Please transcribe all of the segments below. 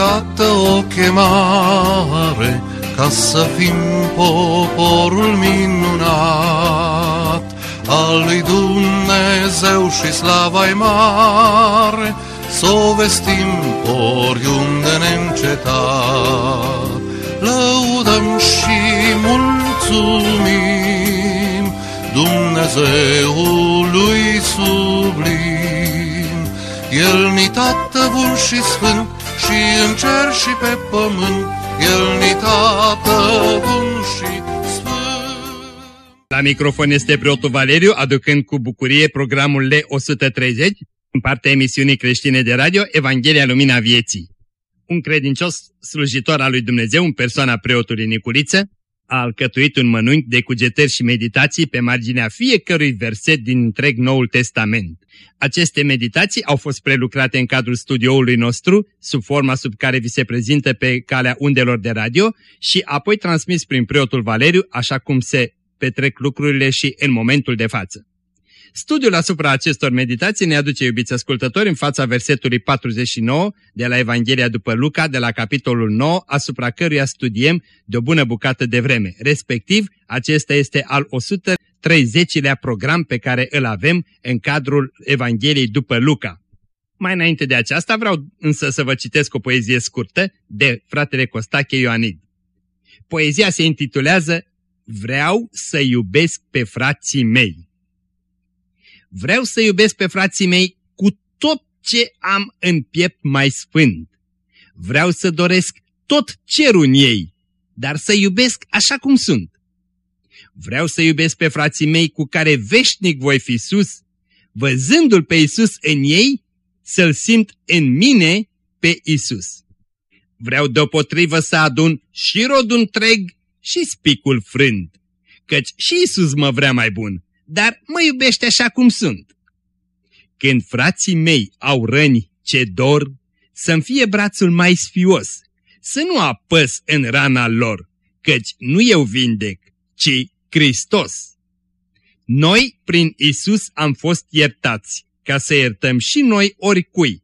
gata o chemare ca să fim poporul minunat al lui Dumnezeu și slava mare, să o vestim oriunde neîncetat. Lăudăm și mulțumim Dumnezeului sublim. El ni tată bun și sfânt și în cer și pe pământ, El ni tată bun și sfânt. La microfon este preotul Valeriu, aducând cu bucurie programul L130, în partea emisiunii creștine de radio Evanghelia Lumina Vieții. Un credincios slujitor al lui Dumnezeu în persoana preotului Nicuriță a alcătuit un mănânc de cugetări și meditații pe marginea fiecărui verset din întreg Noul Testament. Aceste meditații au fost prelucrate în cadrul studioului nostru, sub forma sub care vi se prezintă pe calea undelor de radio și apoi transmis prin preotul Valeriu, așa cum se petrec lucrurile și în momentul de față. Studiul asupra acestor meditații ne aduce, iubiți ascultători, în fața versetului 49 de la Evanghelia după Luca, de la capitolul 9, asupra căruia studiem de o bună bucată de vreme. Respectiv, acesta este al 130-lea program pe care îl avem în cadrul Evangheliei după Luca. Mai înainte de aceasta vreau însă să vă citesc o poezie scurtă de fratele Costache Ioanid. Poezia se intitulează Vreau să iubesc pe frații mei. Vreau să iubesc pe frații mei cu tot ce am în piept mai sfânt. Vreau să doresc tot cerul în ei, dar să iubesc așa cum sunt. Vreau să iubesc pe frații mei cu care veșnic voi fi sus, văzându-L pe Isus în ei, să-L simt în mine pe Isus. Vreau deopotrivă să adun și rodul întreg și spicul frânt, căci și Isus mă vrea mai bun dar mă iubește așa cum sunt. Când frații mei au răni ce dor, să-mi fie brațul mai sfios, să nu apăs în rana lor, căci nu eu vindec, ci Hristos. Noi, prin Isus, am fost iertați, ca să iertăm și noi oricui.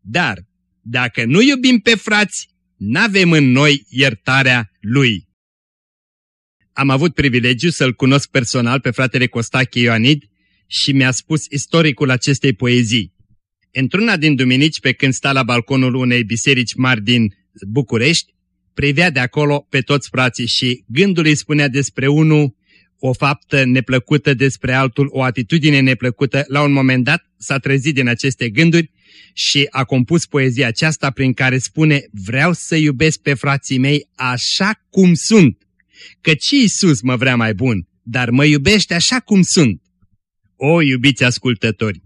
Dar, dacă nu iubim pe frați, n-avem în noi iertarea Lui am avut privilegiu să-l cunosc personal pe fratele Costache Ioanid și mi-a spus istoricul acestei poezii. Într-una din duminici, pe când sta la balconul unei biserici mari din București, privea de acolo pe toți frații și gândul îi spunea despre unul o faptă neplăcută despre altul, o atitudine neplăcută. La un moment dat s-a trezit din aceste gânduri și a compus poezia aceasta prin care spune Vreau să iubesc pe frații mei așa cum sunt că și Iisus mă vrea mai bun, dar mă iubește așa cum sunt. O, iubiți ascultători,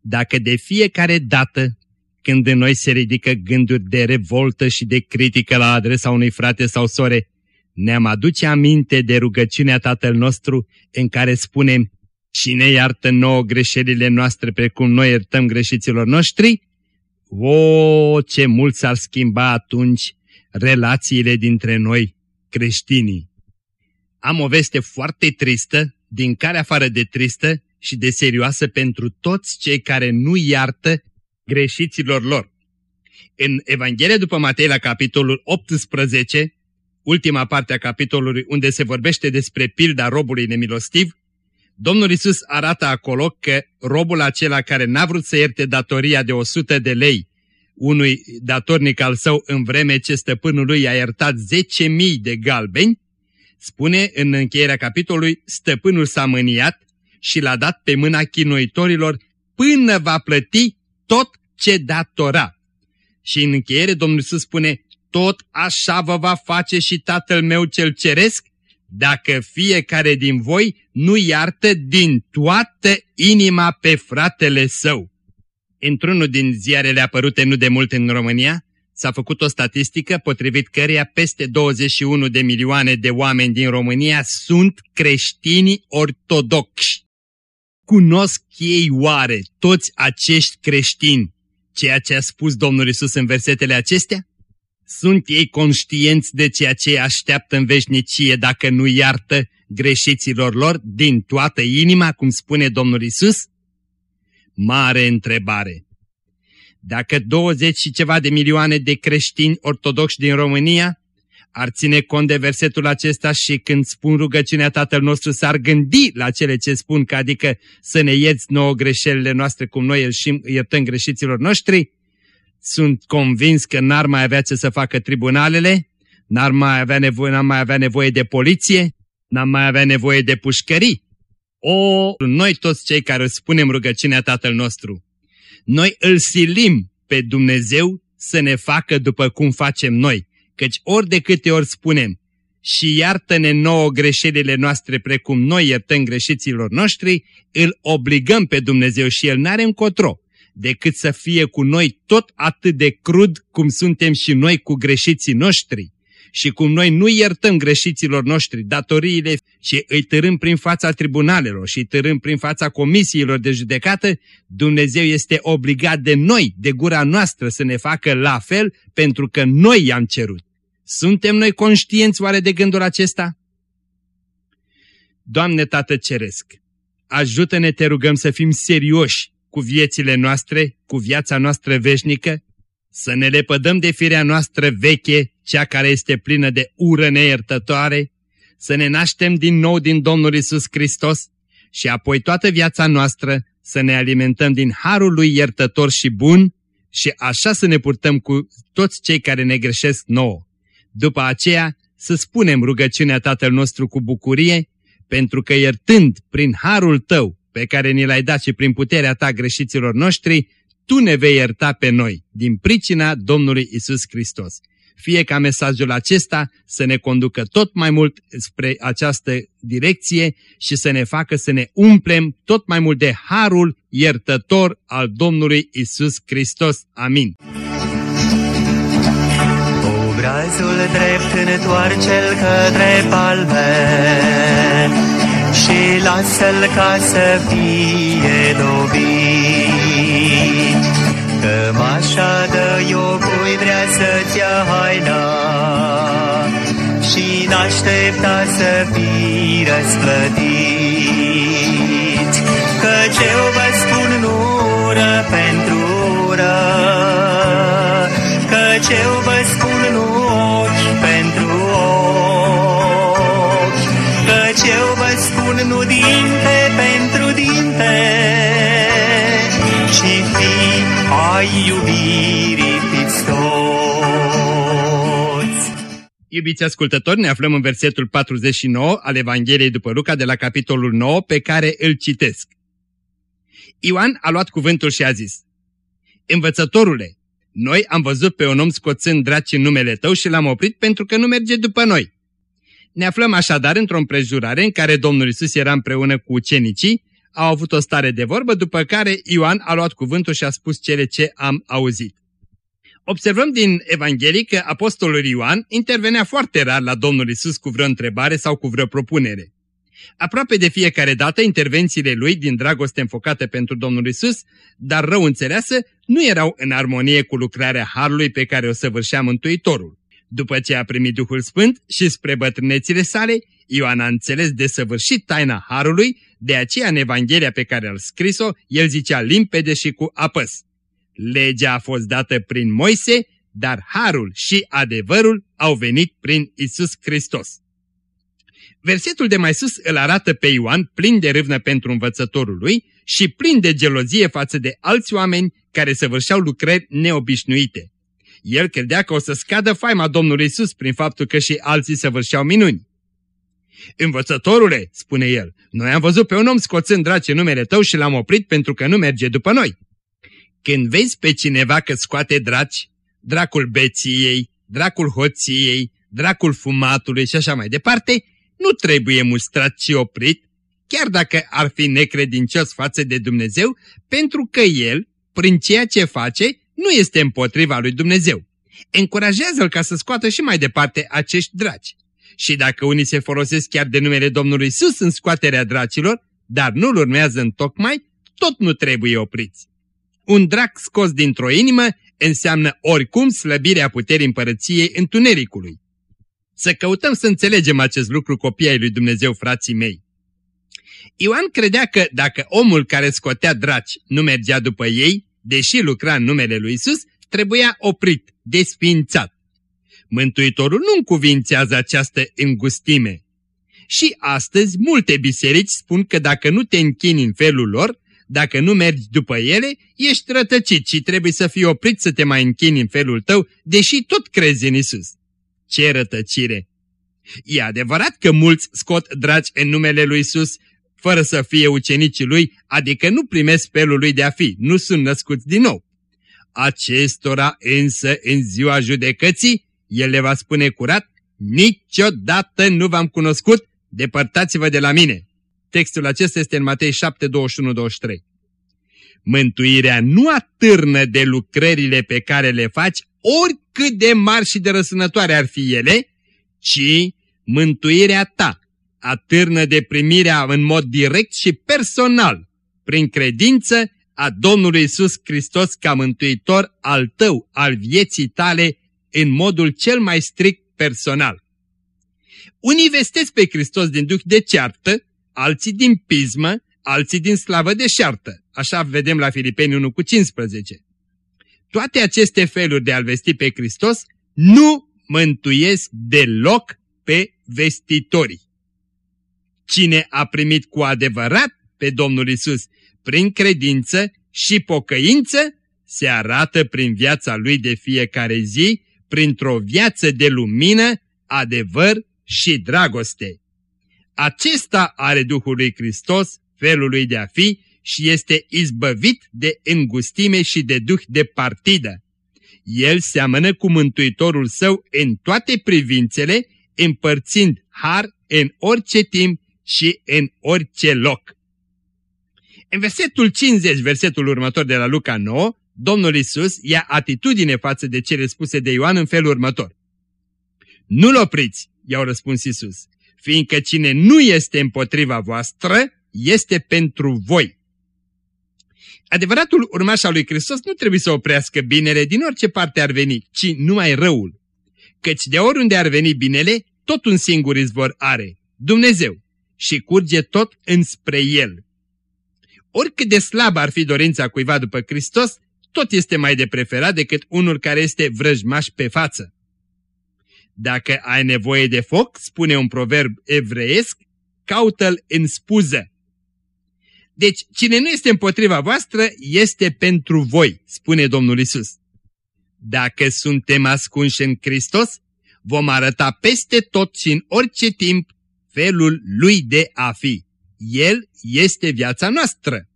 dacă de fiecare dată când în noi se ridică gânduri de revoltă și de critică la adresa unui frate sau sore, ne-am aduce aminte de rugăciunea Tatăl nostru în care spunem Cine iartă nouă greșelile noastre precum noi iertăm greșiților noștri? O, ce mult s-ar schimba atunci relațiile dintre noi creștinii. Am o veste foarte tristă, din care afară de tristă și de serioasă pentru toți cei care nu iartă greșiților lor. În Evanghelia după Matei la capitolul 18, ultima parte a capitolului unde se vorbește despre pilda robului nemilostiv, Domnul Isus arată acolo că robul acela care n-a vrut să ierte datoria de 100 de lei unui datornic al său în vreme ce stăpânul lui a iertat 10.000 de galbeni, spune în încheierea capitolului, stăpânul s-a mâniat și l-a dat pe mâna chinuitorilor până va plăti tot ce datora. Și în încheiere Domnul Iisus spune, tot așa vă va face și Tatăl meu cel ceresc, dacă fiecare din voi nu iartă din toată inima pe fratele său într-unul din ziarele apărute nu de mult în România, s-a făcut o statistică potrivit căreia peste 21 de milioane de oameni din România sunt creștini ortodoxi. Cunosc ei oare toți acești creștini ceea ce a spus Domnul Isus în versetele acestea? Sunt ei conștienți de ceea ce așteaptă în veșnicie dacă nu iartă greșiților lor din toată inima, cum spune Domnul Isus? Mare întrebare! Dacă 20 și ceva de milioane de creștini ortodoxi din România ar ține cont de versetul acesta și când spun rugăciunea Tatăl nostru s-ar gândi la cele ce spun, că adică să ne ierți nouă greșelile noastre cum noi iertăm greșiților noștri, sunt convins că n-ar mai avea ce să facă tribunalele, n-ar mai avea nevoie, n-ar mai avea nevoie de poliție, n-ar mai avea nevoie de pușcării. O, noi toți cei care spunem rugăciunea Tatăl nostru, noi îl silim pe Dumnezeu să ne facă după cum facem noi, căci ori de câte ori spunem și iartă-ne nouă greșelile noastre precum noi iertăm greșiților noștri, îl obligăm pe Dumnezeu și El n-are încotro decât să fie cu noi tot atât de crud cum suntem și noi cu greșiții noștri. Și cum noi nu iertăm greșiților noștri datoriile și îi târâm prin fața tribunalelor și îi târâm prin fața comisiilor de judecată, Dumnezeu este obligat de noi, de gura noastră, să ne facă la fel pentru că noi i-am cerut. Suntem noi conștienți oare de gândul acesta? Doamne Tată Ceresc, ajută-ne, te rugăm, să fim serioși cu viețile noastre, cu viața noastră veșnică, să ne lepădăm de firea noastră veche, cea care este plină de ură neiertătoare, să ne naștem din nou din Domnul Isus Hristos și apoi toată viața noastră să ne alimentăm din harul lui iertător și bun și așa să ne purtăm cu toți cei care ne greșesc nouă. După aceea să spunem rugăciunea Tatăl nostru cu bucurie, pentru că iertând prin harul Tău pe care ni l-ai dat și prin puterea Ta greșiților noștri, Tu ne vei ierta pe noi, din pricina Domnului Isus Hristos. Fie ca mesajul acesta să ne conducă tot mai mult spre această direcție și să ne facă să ne umplem tot mai mult de harul iertător al Domnului Isus Hristos. Amin. Obrazul drept întoarce-l către palme și lasă-l ca să fie dobit. N-aștepta să fii răsplătit. Căci eu vă spun nu ură pentru ură, căci eu vă Iubiți ascultători, ne aflăm în versetul 49 al Evangheliei după Luca de la capitolul 9 pe care îl citesc. Ioan a luat cuvântul și a zis, Învățătorule, noi am văzut pe un om scoțând draci în numele tău și l-am oprit pentru că nu merge după noi. Ne aflăm așadar într-o împrejurare în care Domnul Isus era împreună cu ucenicii, au avut o stare de vorbă, după care Ioan a luat cuvântul și a spus cele ce am auzit. Observăm din Evanghelie că apostolul Ioan intervenea foarte rar la Domnul Isus cu vreo întrebare sau cu vreo propunere. Aproape de fiecare dată, intervențiile lui, din dragoste înfocată pentru Domnul Isus, dar rău înțeleasă, nu erau în armonie cu lucrarea Harului pe care o săvârșea Mântuitorul. După ce a primit Duhul Sfânt și spre bătrânețile sale, Ioan a înțeles de săvârșit taina Harului, de aceea în Evanghelia pe care a scris-o, el zicea limpede și cu apăs. Legea a fost dată prin Moise, dar Harul și adevărul au venit prin Isus Hristos. Versetul de mai sus îl arată pe Ioan plin de râvnă pentru învățătorul lui și plin de gelozie față de alți oameni care săvârșeau lucrări neobișnuite. El credea că o să scadă faima Domnului Isus prin faptul că și alții săvârșeau minuni. Învățătorule, spune el, noi am văzut pe un om scoțând drace numele tău și l-am oprit pentru că nu merge după noi. Când vezi pe cineva că scoate draci, dracul beției, dracul hoției, dracul fumatului și așa mai departe, nu trebuie mustrat și oprit, chiar dacă ar fi necredincios față de Dumnezeu, pentru că el, prin ceea ce face, nu este împotriva lui Dumnezeu. Încurajează-l ca să scoată și mai departe acești draci. Și dacă unii se folosesc chiar de numele Domnului Sus în scoaterea dracilor, dar nu-l urmează în tocmai, tot nu trebuie opriți. Un drac scos dintr-o inimă înseamnă oricum slăbirea puterii împărăției întunericului. Să căutăm să înțelegem acest lucru copiii lui Dumnezeu, frații mei. Ioan credea că dacă omul care scotea draci nu mergea după ei, deși lucra în numele lui Isus, trebuia oprit, desfințat. Mântuitorul nu încuvințează această îngustime. Și astăzi multe biserici spun că dacă nu te închini în felul lor, dacă nu mergi după ele, ești rătăcit și trebuie să fii oprit să te mai închini în felul tău, deși tot crezi în Isus. Ce rătăcire! E adevărat că mulți scot dragi în numele lui Isus fără să fie ucenicii lui, adică nu primesc felul lui de a fi, nu sunt născuți din nou. Acestora însă în ziua judecății, el le va spune curat, niciodată nu v-am cunoscut, depărtați-vă de la mine. Textul acesta este în Matei 7, 21-23. Mântuirea nu atârnă de lucrările pe care le faci, oricât de mari și de răsănătoare ar fi ele, ci mântuirea ta atârnă de primirea în mod direct și personal, prin credință, a Domnului Isus Hristos ca mântuitor al tău, al vieții tale, în modul cel mai strict personal. Unii vestesc pe Hristos din duh de ceartă, alții din pismă, alții din slavă de șartă. Așa vedem la Filipeni 1 cu 15. Toate aceste feluri de a-L vesti pe Hristos nu mântuiesc deloc pe vestitorii. Cine a primit cu adevărat pe Domnul Isus prin credință și pocăință, se arată prin viața lui de fiecare zi, printr-o viață de lumină, adevăr și dragoste. Acesta are Duhul lui Hristos, felul lui de a fi, și este izbăvit de îngustime și de duh de partidă. El seamănă cu Mântuitorul său în toate privințele, împărțind har în orice timp și în orice loc. În versetul 50, versetul următor de la Luca 9, Domnul Isus ia atitudine față de cele spuse de Ioan în felul următor. Nu-l opriți, i-au răspuns Isus, fiindcă cine nu este împotriva voastră, este pentru voi. Adevăratul urmaș al lui Hristos nu trebuie să oprească binele din orice parte ar veni, ci numai răul. Căci de oriunde ar veni binele, tot un singur izvor are, Dumnezeu și curge tot înspre El. Oricât de slabă ar fi dorința cuiva după Hristos, tot este mai de preferat decât unul care este vrăjmaș pe față. Dacă ai nevoie de foc, spune un proverb evreiesc, caută-l în spuză. Deci, cine nu este împotriva voastră, este pentru voi, spune Domnul Isus. Dacă suntem ascunși în Hristos, vom arăta peste tot și în orice timp felul lui de a fi. El este viața noastră.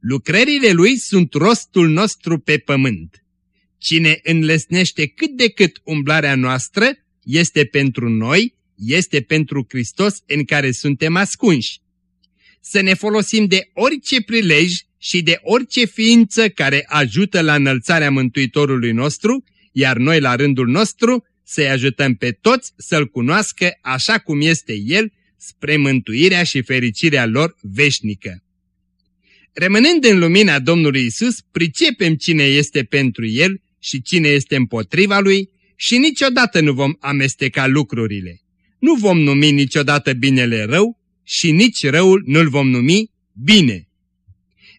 Lucrările lui sunt rostul nostru pe pământ. Cine înlesnește cât de cât umblarea noastră este pentru noi, este pentru Hristos în care suntem ascunși. Să ne folosim de orice prilej și de orice ființă care ajută la înălțarea Mântuitorului nostru, iar noi la rândul nostru să-i ajutăm pe toți să-L cunoască așa cum este El, spre mântuirea și fericirea lor veșnică. Rămânând în lumina Domnului Isus, pricepem cine este pentru El și cine este împotriva Lui și niciodată nu vom amesteca lucrurile. Nu vom numi niciodată binele rău și nici răul nu-l vom numi bine.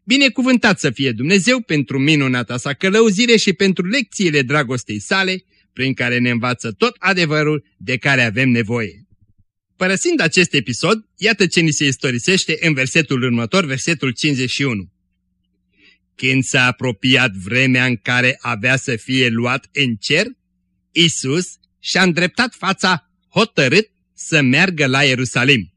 Binecuvântat să fie Dumnezeu pentru minunata sa călăuzire și pentru lecțiile dragostei sale, prin care ne învață tot adevărul de care avem nevoie. Părăsind acest episod, iată ce ni se istorisește în versetul următor, versetul 51. Când s-a apropiat vremea în care avea să fie luat în cer, Isus și-a îndreptat fața hotărât să meargă la Ierusalim.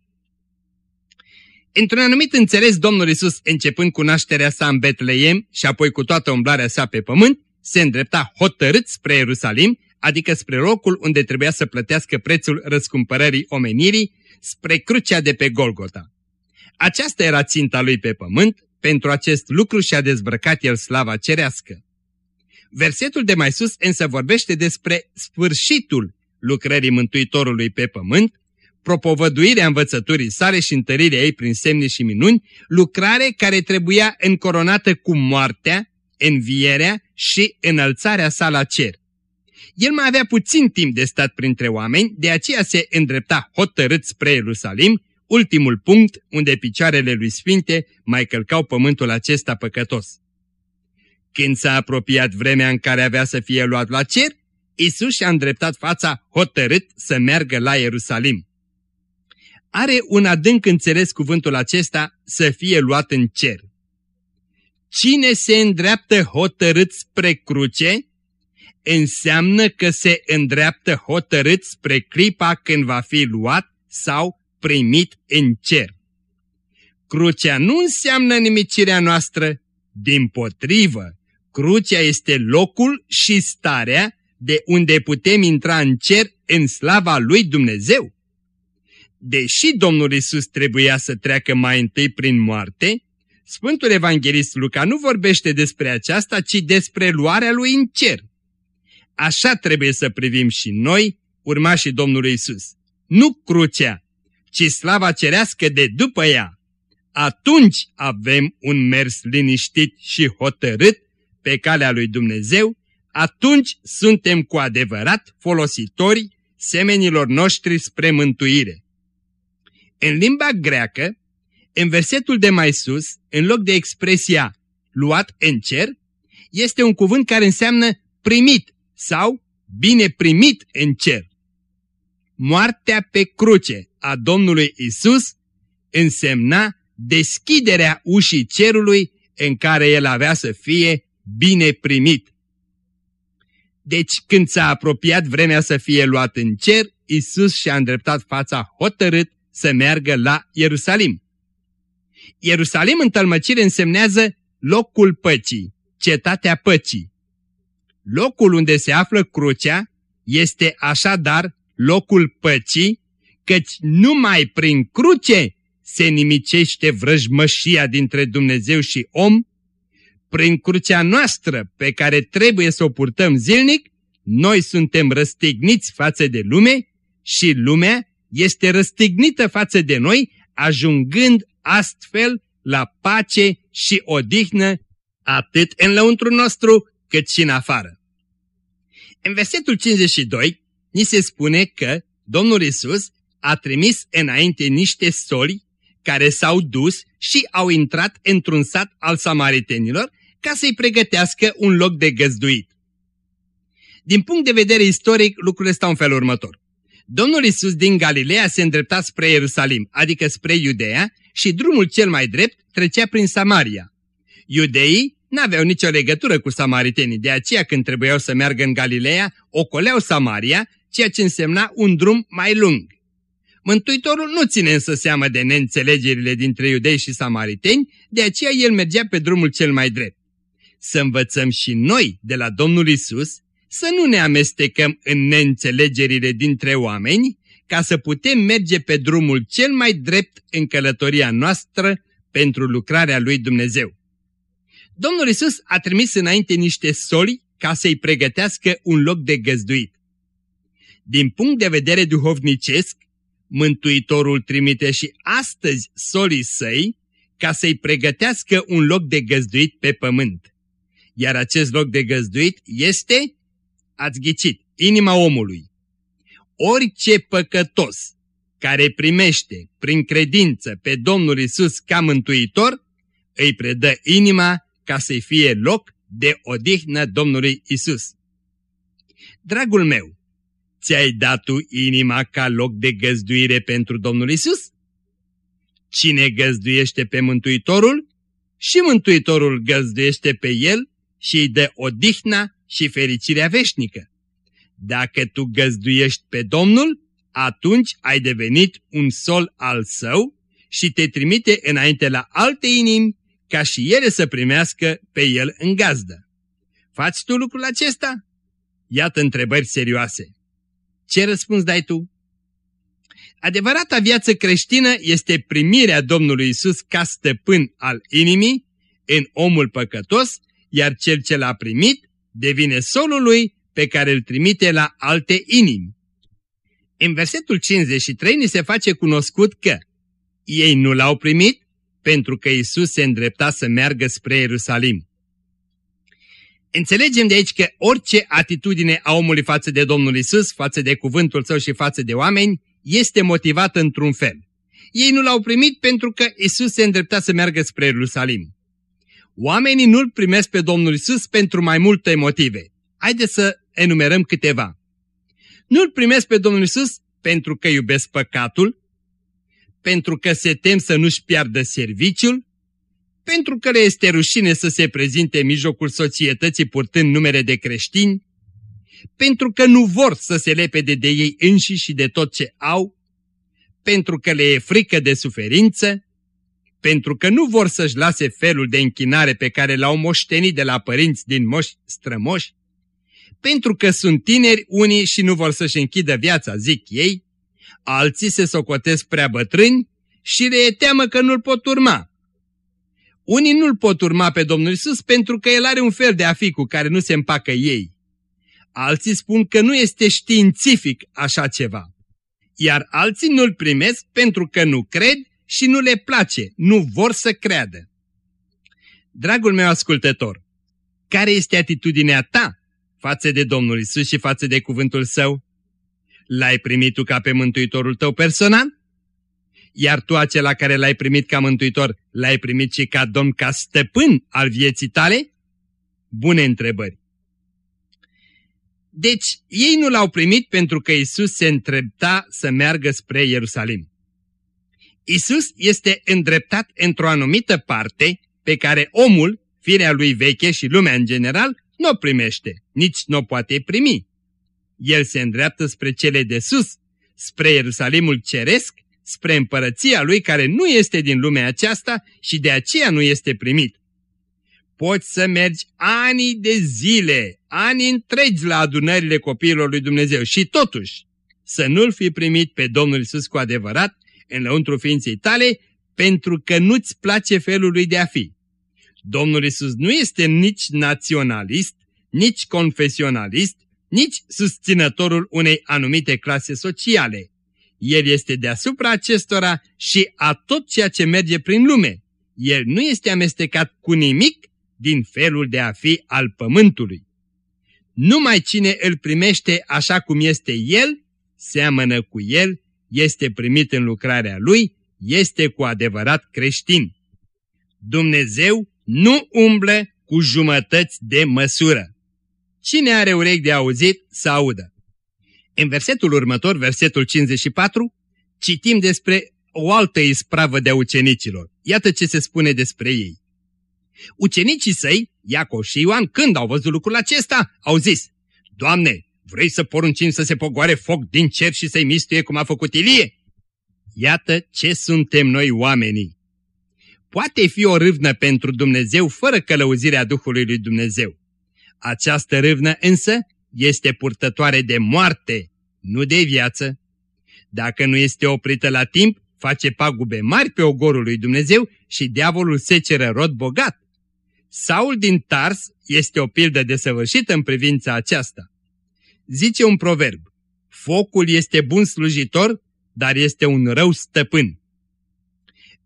Într-un anumit înțeles, Domnul Isus, începând cu nașterea sa în Betleem și apoi cu toată umblarea sa pe pământ, se îndrepta hotărât spre Ierusalim, adică spre locul unde trebuia să plătească prețul răscumpărării omenirii, spre crucea de pe Golgota. Aceasta era ținta lui pe pământ, pentru acest lucru și-a dezbrăcat el slava cerească. Versetul de mai sus însă vorbește despre sfârșitul lucrării Mântuitorului pe pământ, propovăduirea învățăturii sale și întărirea ei prin semne și minuni, lucrare care trebuia încoronată cu moartea, învierea și înălțarea sa la cer. El mai avea puțin timp de stat printre oameni, de aceea se îndrepta hotărât spre Ierusalim, ultimul punct unde picioarele lui Sfinte mai călcau pământul acesta păcătos. Când s-a apropiat vremea în care avea să fie luat la cer, Isus și-a îndreptat fața hotărât să meargă la Ierusalim. Are un adânc înțeles cuvântul acesta să fie luat în cer. Cine se îndreaptă hotărât spre cruce, înseamnă că se îndreaptă hotărât spre clipa când va fi luat sau primit în cer. Crucea nu înseamnă nimicirea noastră, din potrivă, crucea este locul și starea de unde putem intra în cer în slava lui Dumnezeu. Deși Domnul Isus trebuia să treacă mai întâi prin moarte, Sfântul Evanghelist Luca nu vorbește despre aceasta, ci despre luarea lui în cer. Așa trebuie să privim și noi, urmașii Domnului Isus. Nu crucea, ci slava cerească de după ea. Atunci avem un mers liniștit și hotărât pe calea lui Dumnezeu, atunci suntem cu adevărat folositori semenilor noștri spre mântuire. În limba greacă, în versetul de mai sus, în loc de expresia luat în cer, este un cuvânt care înseamnă primit sau bine primit în cer. Moartea pe cruce a Domnului Isus însemna deschiderea ușii cerului în care el avea să fie bine primit. Deci când s-a apropiat vremea să fie luat în cer, Isus și-a îndreptat fața hotărât să meargă la Ierusalim. Ierusalim în tălmăcire însemnează locul păcii, cetatea păcii. Locul unde se află crucea este așadar locul păcii, căci numai prin cruce se nimicește vrăjmășia dintre Dumnezeu și om, prin crucea noastră pe care trebuie să o purtăm zilnic, noi suntem răstigniți față de lume și lumea este răstignită față de noi, ajungând astfel la pace și odihnă atât în lăuntru nostru cât și în afară. În versetul 52 ni se spune că Domnul Isus a trimis înainte niște soli care s-au dus și au intrat într-un sat al samaritenilor ca să-i pregătească un loc de găzduit. Din punct de vedere istoric, lucrurile stau în felul următor. Domnul Isus din Galileea se îndrepta spre Ierusalim, adică spre Iudeea, și drumul cel mai drept trecea prin Samaria. Iudeii n-aveau nicio legătură cu samaritenii, de aceea când trebuiau să meargă în Galileea, ocoleau Samaria, ceea ce însemna un drum mai lung. Mântuitorul nu ține însă seamă de neînțelegerile dintre iudei și samariteni, de aceea el mergea pe drumul cel mai drept. Să învățăm și noi de la Domnul Isus să nu ne amestecăm în neînțelegerile dintre oameni, ca să putem merge pe drumul cel mai drept în călătoria noastră pentru lucrarea lui Dumnezeu. Domnul Isus a trimis înainte niște soli ca să-i pregătească un loc de găzduit. Din punct de vedere duhovnicesc, Mântuitorul trimite și astăzi solii săi ca să-i pregătească un loc de găzduit pe pământ. Iar acest loc de găzduit este, ați ghicit, inima omului. Orice păcătos care primește prin credință pe Domnul Isus ca mântuitor, îi predă inima ca să-i fie loc de odihnă Domnului Isus. Dragul meu, ți-ai dat tu inima ca loc de găzduire pentru Domnul Isus? Cine găzduiește pe Mântuitorul? Și Mântuitorul găzduiește pe el și îi dă odihna și fericirea veșnică. Dacă tu găzduiești pe Domnul, atunci ai devenit un sol al său și te trimite înainte la alte inimi ca și ele să primească pe el în gazdă. Faci tu lucrul acesta? Iată întrebări serioase. Ce răspuns dai tu? Adevărata viață creștină este primirea Domnului Isus ca stăpân al inimii în omul păcătos, iar cel ce l-a primit devine solul lui pe care îl trimite la alte inimi. În versetul 53 ni se face cunoscut că ei nu l-au primit pentru că Isus se îndrepta să meargă spre Ierusalim. Înțelegem de aici că orice atitudine a omului față de Domnul Isus, față de cuvântul său și față de oameni, este motivată într-un fel. Ei nu l-au primit pentru că Isus se îndrepta să meargă spre Ierusalim. Oamenii nu-L primesc pe Domnul Isus pentru mai multe motive. Haideți să enumerăm câteva. Nu-L primesc pe Domnul Isus pentru că iubesc păcatul, pentru că se tem să nu-și piardă serviciul, pentru că le este rușine să se prezinte în mijlocul societății purtând numere de creștini, pentru că nu vor să se lepede de ei înși și de tot ce au, pentru că le e frică de suferință, pentru că nu vor să-și lase felul de închinare pe care l-au moștenit de la părinți din moși strămoși, pentru că sunt tineri unii și nu vor să-și închidă viața, zic ei, alții se socotesc prea bătrâni și le e teamă că nu-l pot urma. Unii nu-l pot urma pe Domnul Isus pentru că el are un fel de a fi cu care nu se împacă ei. Alții spun că nu este științific așa ceva. Iar alții nu-l primesc pentru că nu cred și nu le place, nu vor să creadă. Dragul meu ascultător, care este atitudinea ta față de Domnul Isus și față de cuvântul său? L-ai primit tu ca pe mântuitorul tău personal? Iar tu acela care l-ai primit ca mântuitor, l-ai primit și ca domn, ca stăpân al vieții tale? Bune întrebări. Deci, ei nu l-au primit pentru că Isus se întrebta să meargă spre Ierusalim. Isus este îndreptat într-o anumită parte pe care omul, firea lui veche și lumea în general, nu o primește, nici nu o poate primi. El se îndreaptă spre cele de sus, spre Ierusalimul ceresc, spre împărăția lui care nu este din lumea aceasta și de aceea nu este primit. Poți să mergi ani de zile, ani întregi la adunările copiilor lui Dumnezeu și totuși să nu-L fi primit pe Domnul Isus cu adevărat în lăuntru ființei tale pentru că nu-ți place felul lui de a fi. Domnul Isus nu este nici naționalist, nici confesionalist, nici susținătorul unei anumite clase sociale. El este deasupra acestora și a tot ceea ce merge prin lume. El nu este amestecat cu nimic din felul de a fi al pământului. Numai cine îl primește așa cum este el, seamănă cu el, este primit în lucrarea lui, este cu adevărat creștin. Dumnezeu nu umblă cu jumătăți de măsură. Cine are urechi de auzit, să audă. În versetul următor, versetul 54, citim despre o altă ispravă de ucenicilor. Iată ce se spune despre ei. Ucenicii săi, Iacov și Ioan, când au văzut lucrul acesta, au zis, Doamne, vrei să poruncim să se pogoare foc din cer și să-i mistuie cum a făcut Ilie? Iată ce suntem noi oamenii. Poate fi o râvnă pentru Dumnezeu fără călăuzirea Duhului lui Dumnezeu. Această râvnă însă este purtătoare de moarte, nu de viață. Dacă nu este oprită la timp, face pagube mari pe ogorul lui Dumnezeu și diavolul se ceră rod bogat. Saul din Tars este o pildă desăvârșită în privința aceasta. Zice un proverb, focul este bun slujitor, dar este un rău stăpân.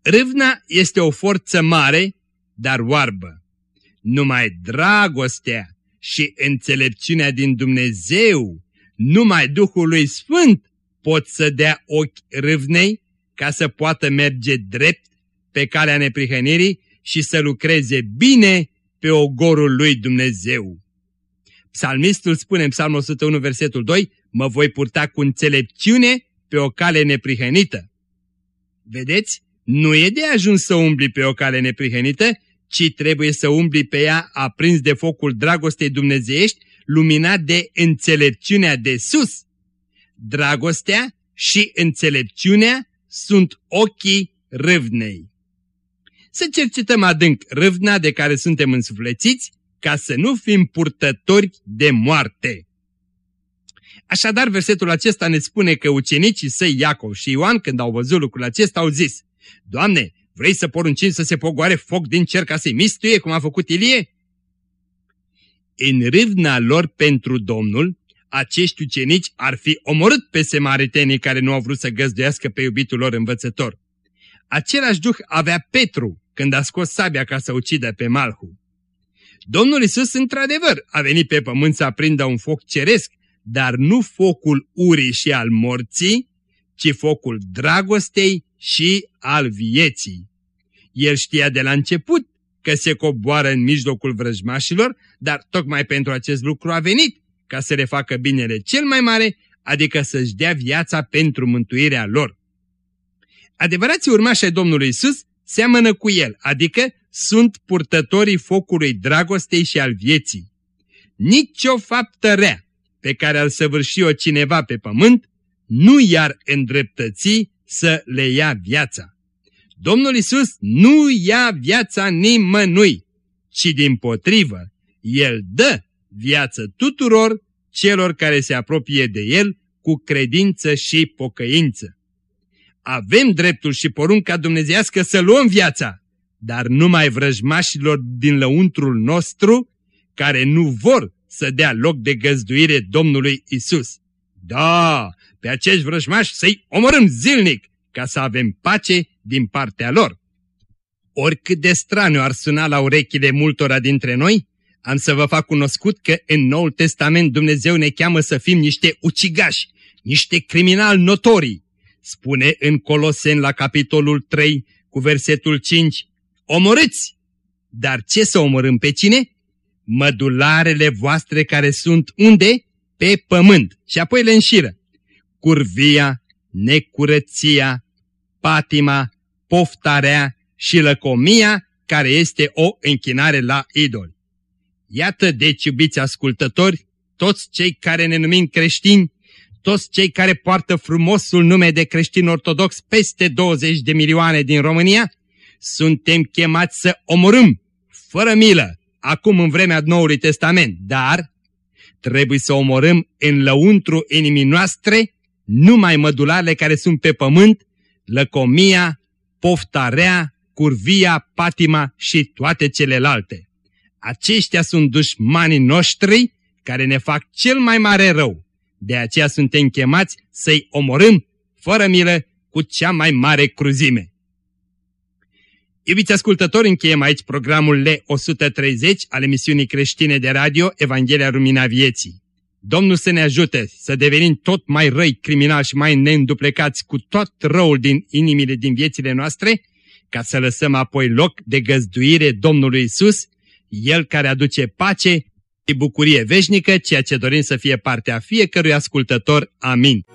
Râvna este o forță mare, dar oarbă. Numai dragostea și înțelepciunea din Dumnezeu, numai Duhul lui Sfânt pot să dea ochi râvnei ca să poată merge drept pe calea neprihănirii și să lucreze bine pe ogorul lui Dumnezeu. Psalmistul spune în Psalmul 101, versetul 2, mă voi purta cu înțelepciune pe o cale neprihănită. Vedeți? Nu e de ajuns să umbli pe o cale neprihănită, ci trebuie să umbli pe ea aprins de focul dragostei dumnezeiești, luminat de înțelepciunea de sus. Dragostea și înțelepciunea sunt ochii râvnei. Să cercetăm adânc râvna de care suntem însuflețiți, ca să nu fim purtători de moarte. Așadar, versetul acesta ne spune că ucenicii săi Iacov și Ioan, când au văzut lucrul acesta, au zis, Doamne, vrei să poruncim să se pogoare foc din cer ca să-i mistuie, cum a făcut Ilie? În râvna lor pentru Domnul, acești ucenici ar fi omorât pe semaritenii care nu au vrut să găzduiască pe iubitul lor învățător. Același duh avea Petru când a scos sabia ca să ucidă pe Malhu. Domnul Isus, într-adevăr, a venit pe pământ să aprindă un foc ceresc, dar nu focul urii și al morții, ci focul dragostei și al vieții. El știa de la început că că se coboară în mijlocul vrăjmașilor, dar tocmai pentru acest lucru a venit, ca să le facă binele cel mai mare, adică să-și dea viața pentru mântuirea lor. Adevărații urmași ai Domnului Isus seamănă cu El, adică sunt purtătorii focului dragostei și al vieții. Nici o faptă rea pe care ar săvârși o cineva pe pământ nu i-ar îndreptăți să le ia viața. Domnul Isus nu ia viața nimănui, ci din potrivă, El dă viață tuturor celor care se apropie de El cu credință și pocăință. Avem dreptul și porunca dumnezească să luăm viața, dar numai vrăjmașilor din lăuntrul nostru care nu vor să dea loc de găzduire Domnului Isus. Da, pe acești vrăjmași să-i omorâm zilnic, ca să avem pace din partea lor. Oricât de straniu ar suna la urechile multora dintre noi, am să vă fac cunoscut că în Noul Testament Dumnezeu ne cheamă să fim niște ucigași, niște criminali notorii. Spune în Coloseni la capitolul 3 cu versetul 5, omorâți! Dar ce să omorâm pe cine? Mădularele voastre care sunt unde? Pe pământ. Și apoi le înșiră. Curvia, necurăția, patima, poftarea și lăcomia care este o închinare la idol. Iată deci, iubiți ascultători, toți cei care ne numim creștini, toți cei care poartă frumosul nume de creștin ortodox peste 20 de milioane din România, suntem chemați să omorâm, fără milă, acum în vremea Noului Testament, dar trebuie să omorâm în lăuntru inimii noastre numai mădularele care sunt pe pământ, lăcomia, poftarea, curvia, patima și toate celelalte. Aceștia sunt dușmanii noștri care ne fac cel mai mare rău. De aceea suntem chemați să-i omorâm fără milă cu cea mai mare cruzime. Iubiți ascultători, încheiem aici programul L130 al emisiunii creștine de radio Evanghelia Lumina Vieții. Domnul să ne ajute să devenim tot mai răi criminali și mai neînduplecați cu tot răul din inimile din viețile noastre, ca să lăsăm apoi loc de găzduire Domnului Isus, El care aduce pace și bucurie veșnică, ceea ce dorim să fie partea fiecărui ascultător. Amin.